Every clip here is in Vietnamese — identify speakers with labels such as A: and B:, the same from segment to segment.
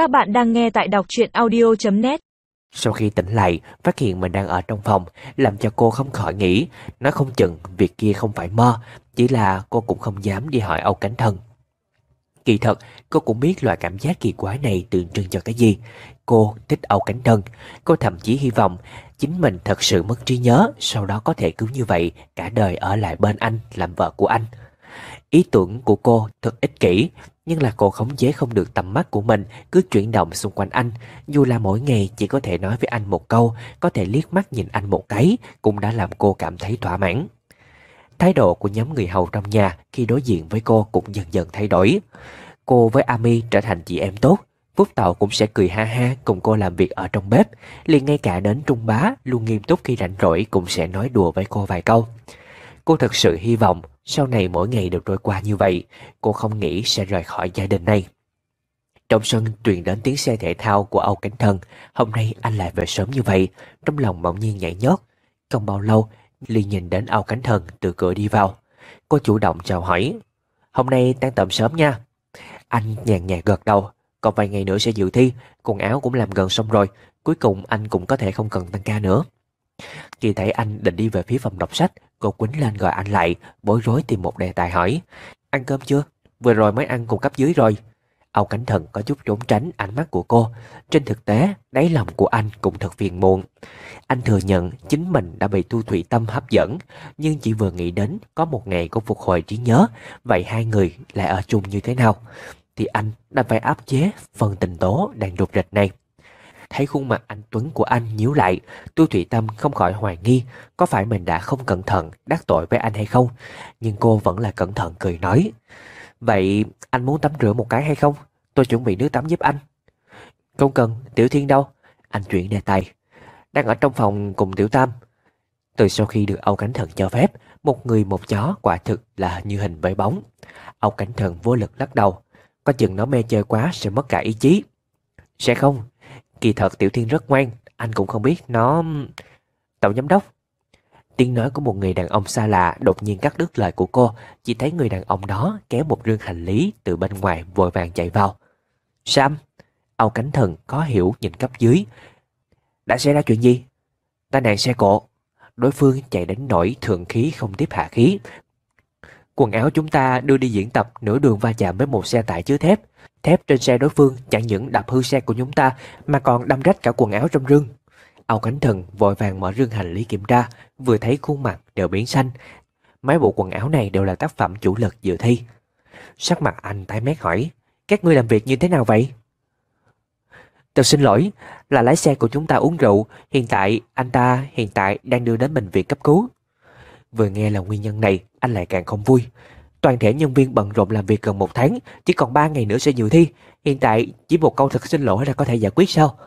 A: Các bạn đang nghe tại đọc truyện audio.net
B: Sau khi tỉnh lại, phát hiện mình đang ở trong phòng, làm cho cô không khỏi nghĩ, nói không chừng việc kia không phải mơ, chỉ là cô cũng không dám đi hỏi Âu Cánh Thân. Kỳ thật, cô cũng biết loại cảm giác kỳ quái này tượng trưng cho cái gì. Cô thích Âu Cánh Thân, cô thậm chí hy vọng chính mình thật sự mất trí nhớ, sau đó có thể cứ như vậy cả đời ở lại bên anh, làm vợ của anh. Ý tưởng của cô thật ích kỷ, nhưng là cô khống chế không được tầm mắt của mình cứ chuyển động xung quanh anh. Dù là mỗi ngày chỉ có thể nói với anh một câu, có thể liếc mắt nhìn anh một cái, cũng đã làm cô cảm thấy thỏa mãn. Thái độ của nhóm người hầu trong nhà khi đối diện với cô cũng dần dần thay đổi. Cô với Ami trở thành chị em tốt, Phúc Tậu cũng sẽ cười ha ha cùng cô làm việc ở trong bếp, liền ngay cả đến Trung Bá luôn nghiêm túc khi rảnh rỗi cũng sẽ nói đùa với cô vài câu. Cô thật sự hy vọng sau này mỗi ngày đều trôi qua như vậy, cô không nghĩ sẽ rời khỏi gia đình này. Trong sân truyền đến tiếng xe thể thao của Âu Cánh Thần, hôm nay anh lại về sớm như vậy, trong lòng bỗng nhiên nhảy nhót. Không bao lâu, liền nhìn đến Âu Cánh Thần từ cửa đi vào. Cô chủ động chào hỏi, hôm nay tan tầm sớm nha. Anh nhàn nhạt gật đầu, còn vài ngày nữa sẽ dự thi, quần áo cũng làm gần xong rồi, cuối cùng anh cũng có thể không cần tăng ca nữa. Khi thấy anh định đi về phía phòng đọc sách, cô quýnh lên gọi anh lại, bối rối tìm một đề tài hỏi. Ăn cơm chưa? Vừa rồi mới ăn cùng cấp dưới rồi. Âu Cánh Thần có chút trốn tránh ánh mắt của cô. Trên thực tế, đáy lòng của anh cũng thật phiền muộn. Anh thừa nhận chính mình đã bị tu thủy tâm hấp dẫn, nhưng chỉ vừa nghĩ đến có một ngày cô phục hồi trí nhớ, vậy hai người lại ở chung như thế nào? Thì anh đã phải áp chế phần tình tố đang rụt rịch này. Thấy khuôn mặt anh Tuấn của anh nhíu lại, Tu Thủy Tâm không khỏi hoài nghi có phải mình đã không cẩn thận đắc tội với anh hay không. Nhưng cô vẫn là cẩn thận cười nói. Vậy anh muốn tắm rửa một cái hay không? Tôi chuẩn bị nước tắm giúp anh. Không cần, Tiểu Thiên đâu? Anh chuyển đề tài. Đang ở trong phòng cùng Tiểu Tam. Từ sau khi được Âu Cánh Thần cho phép, một người một chó quả thực là như hình với bóng. Âu Cánh Thần vô lực lắc đầu. Có chừng nó mê chơi quá sẽ mất cả ý chí. Sẽ không, Kỳ thật Tiểu Thiên rất ngoan, anh cũng không biết nó... Tổng giám đốc. Tiếng nói của một người đàn ông xa lạ đột nhiên cắt đứt lời của cô, chỉ thấy người đàn ông đó kéo một rương hành lý từ bên ngoài vội vàng chạy vào. Sam, Âu Cánh Thần có hiểu nhìn cấp dưới. Đã xảy ra chuyện gì? Tai nạn xe cộ. Đối phương chạy đến nổi thượng khí không tiếp hạ khí. Quần áo chúng ta đưa đi diễn tập nửa đường va chạm với một xe tải chứa thép. Thép trên xe đối phương chẳng những đập hư xe của chúng ta mà còn đâm rách cả quần áo trong rương. Âu Cánh Thần vội vàng mở rương hành lý kiểm tra, vừa thấy khuôn mặt đều biến xanh. Mấy bộ quần áo này đều là tác phẩm chủ lực dự thi. Sắc mặt anh tái mét hỏi, các ngươi làm việc như thế nào vậy? Tôi xin lỗi, là lái xe của chúng ta uống rượu, hiện tại anh ta hiện tại đang đưa đến bệnh viện cấp cứu. Vừa nghe là nguyên nhân này, anh lại càng không vui. Toàn thể nhân viên bận rộn làm việc gần một tháng, chỉ còn 3 ngày nữa sẽ dự thi. Hiện tại chỉ một câu thật xin lỗi là có thể giải quyết sao?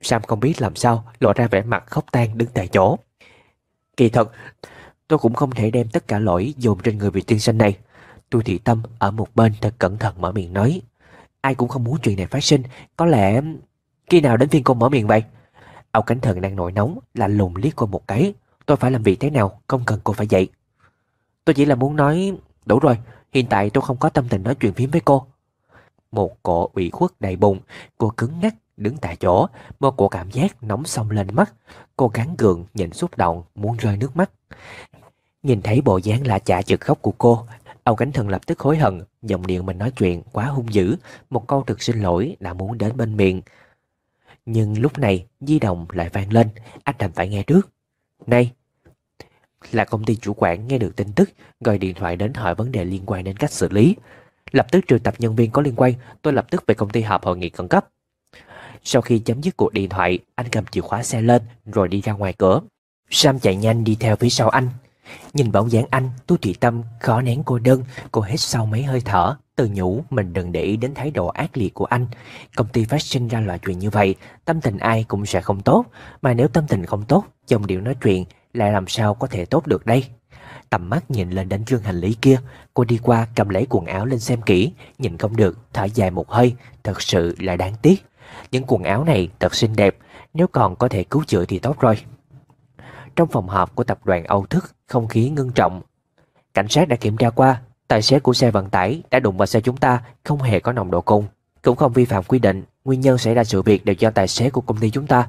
B: Sam không biết làm sao, lộ ra vẻ mặt khóc tan đứng tại chỗ. Kỳ thật, tôi cũng không thể đem tất cả lỗi dồn trên người vị tiên sinh này. Tu thị tâm ở một bên thật cẩn thận mở miệng nói. Ai cũng không muốn chuyện này phát sinh, có lẽ... Khi nào đến phiên cô mở miệng vậy? Âu Cánh Thần đang nổi nóng, lạnh lùng liếc cô một cái. Tôi phải làm việc thế nào, không cần cô phải dậy. Tôi chỉ là muốn nói Đủ rồi, hiện tại tôi không có tâm tình nói chuyện phím với cô. Một cổ ủy khuất đầy bụng, cô cứng ngắc đứng tại chỗ, một cổ cảm giác nóng sông lên mắt. Cô gắng gượng nhìn xúc động, muốn rơi nước mắt. Nhìn thấy bộ dáng lạ chả chực khóc của cô, Âu Cánh Thần lập tức hối hận, giọng điệu mình nói chuyện quá hung dữ, một câu thực xin lỗi đã muốn đến bên miệng. Nhưng lúc này, di động lại vang lên, anh đành phải nghe trước. Này, là công ty chủ quản nghe được tin tức, gọi điện thoại đến hỏi vấn đề liên quan đến cách xử lý. Lập tức triệu tập nhân viên có liên quan, tôi lập tức về công ty họp hội nghị khẩn cấp. Sau khi chấm dứt cuộc điện thoại, anh cầm chìa khóa xe lên rồi đi ra ngoài cửa. Sam chạy nhanh đi theo phía sau anh. Nhìn bóng dáng anh, Tu Thủy Tâm khó nén cô đơn, cô hết sau mấy hơi thở, tự nhủ mình đừng để ý đến thái độ ác liệt của anh. Công ty phát sinh ra loại chuyện như vậy, tâm tình ai cũng sẽ không tốt, mà nếu tâm tình không tốt, dòng điệu nói chuyện lại làm sao có thể tốt được đây? Tầm mắt nhìn lên đến dương hành lý kia, cô đi qua cầm lấy quần áo lên xem kỹ, nhìn không được, thở dài một hơi, thật sự là đáng tiếc. Những quần áo này thật xinh đẹp, nếu còn có thể cứu chữa thì tốt rồi. Trong phòng họp của tập đoàn Âu Thức, không khí ngưng trọng. Cảnh sát đã kiểm tra qua, tài xế của xe vận tải đã đụng vào xe chúng ta, không hề có nồng độ cồn, cũng không vi phạm quy định, Nguyên nhân xảy ra sự việc đều do tài xế của công ty chúng ta.